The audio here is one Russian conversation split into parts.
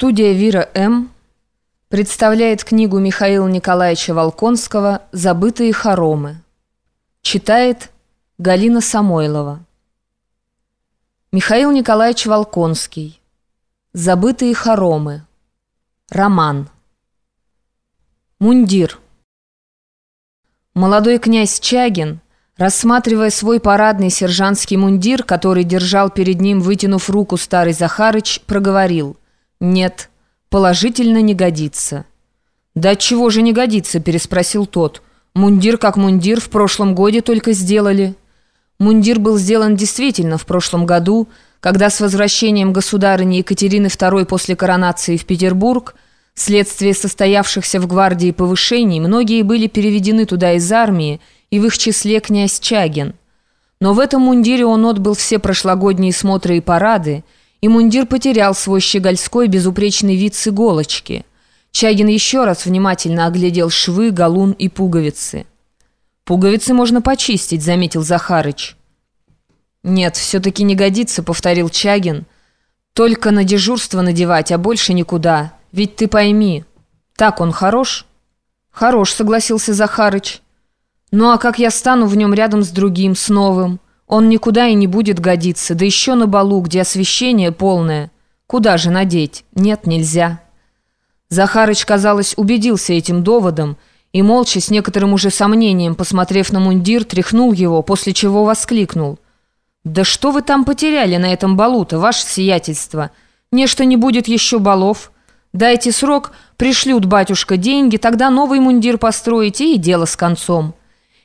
Студия «Вира М.» представляет книгу Михаила Николаевича Волконского «Забытые хоромы». Читает Галина Самойлова. Михаил Николаевич Волконский. «Забытые хоромы». Роман. Мундир. Молодой князь Чагин, рассматривая свой парадный сержантский мундир, который держал перед ним, вытянув руку старый Захарыч, проговорил – «Нет, положительно не годится». «Да чего же не годится?» – переспросил тот. «Мундир как мундир в прошлом годе только сделали». Мундир был сделан действительно в прошлом году, когда с возвращением государыни Екатерины II после коронации в Петербург, вследствие состоявшихся в гвардии повышений, многие были переведены туда из армии, и в их числе князь Чагин. Но в этом мундире он отбыл все прошлогодние смотры и парады, и мундир потерял свой щегольской безупречный вид с иголочки. Чагин еще раз внимательно оглядел швы, галун и пуговицы. «Пуговицы можно почистить», — заметил Захарыч. «Нет, все-таки не годится», — повторил Чагин. «Только на дежурство надевать, а больше никуда. Ведь ты пойми, так он хорош?» «Хорош», — согласился Захарыч. «Ну а как я стану в нем рядом с другим, с новым?» Он никуда и не будет годиться, да еще на балу, где освещение полное. Куда же надеть? Нет, нельзя. Захарыч, казалось, убедился этим доводом и, молча, с некоторым уже сомнением, посмотрев на мундир, тряхнул его, после чего воскликнул. «Да что вы там потеряли на этом балу-то, ваше сиятельство? Нечто не будет еще балов. Дайте срок, пришлют батюшка деньги, тогда новый мундир построите и дело с концом».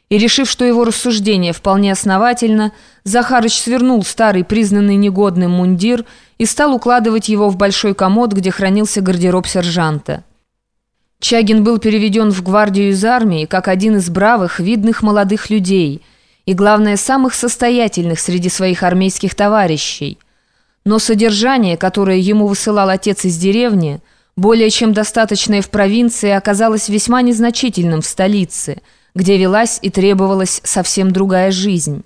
И решив, что его рассуждение вполне основательно, Захарыч свернул старый, признанный негодным мундир и стал укладывать его в большой комод, где хранился гардероб сержанта. Чагин был переведен в гвардию из армии как один из бравых, видных молодых людей и, главное, самых состоятельных среди своих армейских товарищей. Но содержание, которое ему высылал отец из деревни, более чем достаточное в провинции, оказалось весьма незначительным в столице – где велась и требовалась совсем другая жизнь.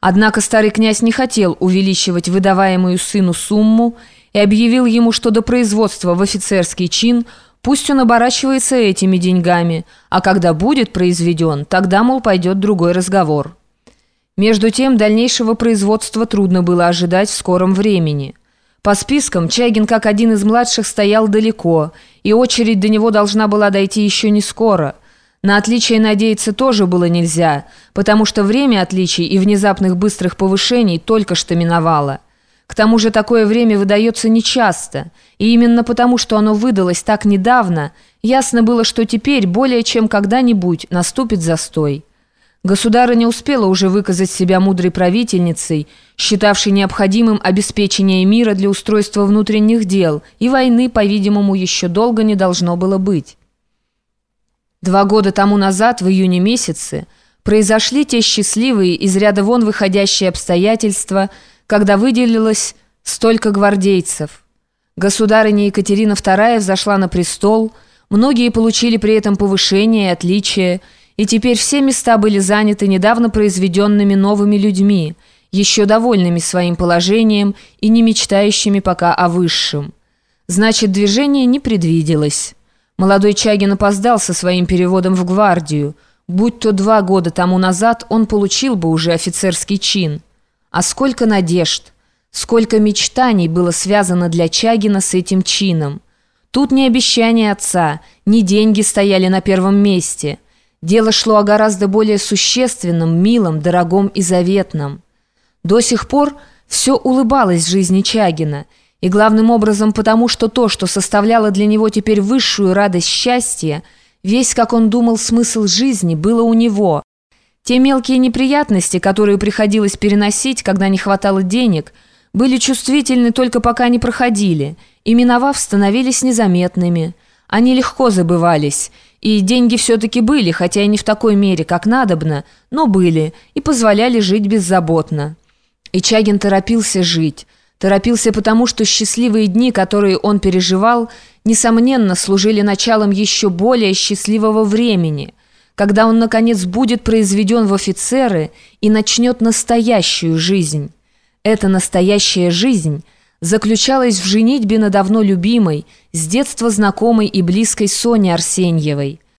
Однако старый князь не хотел увеличивать выдаваемую сыну сумму и объявил ему, что до производства в офицерский чин пусть он оборачивается этими деньгами, а когда будет произведен, тогда, мол, пойдет другой разговор. Между тем, дальнейшего производства трудно было ожидать в скором времени. По спискам Чагин, как один из младших, стоял далеко, и очередь до него должна была дойти еще не скоро – на отличие надеяться тоже было нельзя, потому что время отличий и внезапных быстрых повышений только что миновало. К тому же такое время выдается нечасто, и именно потому, что оно выдалось так недавно, ясно было, что теперь более чем когда-нибудь наступит застой. Государыня успела уже выказать себя мудрой правительницей, считавшей необходимым обеспечение мира для устройства внутренних дел, и войны, по-видимому, еще долго не должно было быть. Два года тому назад, в июне месяце, произошли те счастливые, из ряда вон выходящие обстоятельства, когда выделилось столько гвардейцев. Государыня Екатерина II взошла на престол, многие получили при этом повышение и отличие, и теперь все места были заняты недавно произведенными новыми людьми, еще довольными своим положением и не мечтающими пока о высшем. Значит, движение не предвиделось. Молодой Чагин опоздал со своим переводом в гвардию. Будь то два года тому назад, он получил бы уже офицерский чин. А сколько надежд, сколько мечтаний было связано для Чагина с этим чином. Тут ни обещания отца, ни деньги стояли на первом месте. Дело шло о гораздо более существенном, милом, дорогом и заветном. До сих пор все улыбалось жизни Чагина – и главным образом потому, что то, что составляло для него теперь высшую радость счастья, весь, как он думал, смысл жизни, было у него. Те мелкие неприятности, которые приходилось переносить, когда не хватало денег, были чувствительны только пока не проходили, и, миновав, становились незаметными. Они легко забывались, и деньги все-таки были, хотя и не в такой мере, как надобно, но были, и позволяли жить беззаботно. И Чагин торопился жить. Торопился потому, что счастливые дни, которые он переживал, несомненно, служили началом еще более счастливого времени, когда он, наконец, будет произведен в офицеры и начнет настоящую жизнь. Эта настоящая жизнь заключалась в женитьбе на давно любимой, с детства знакомой и близкой Соне Арсеньевой.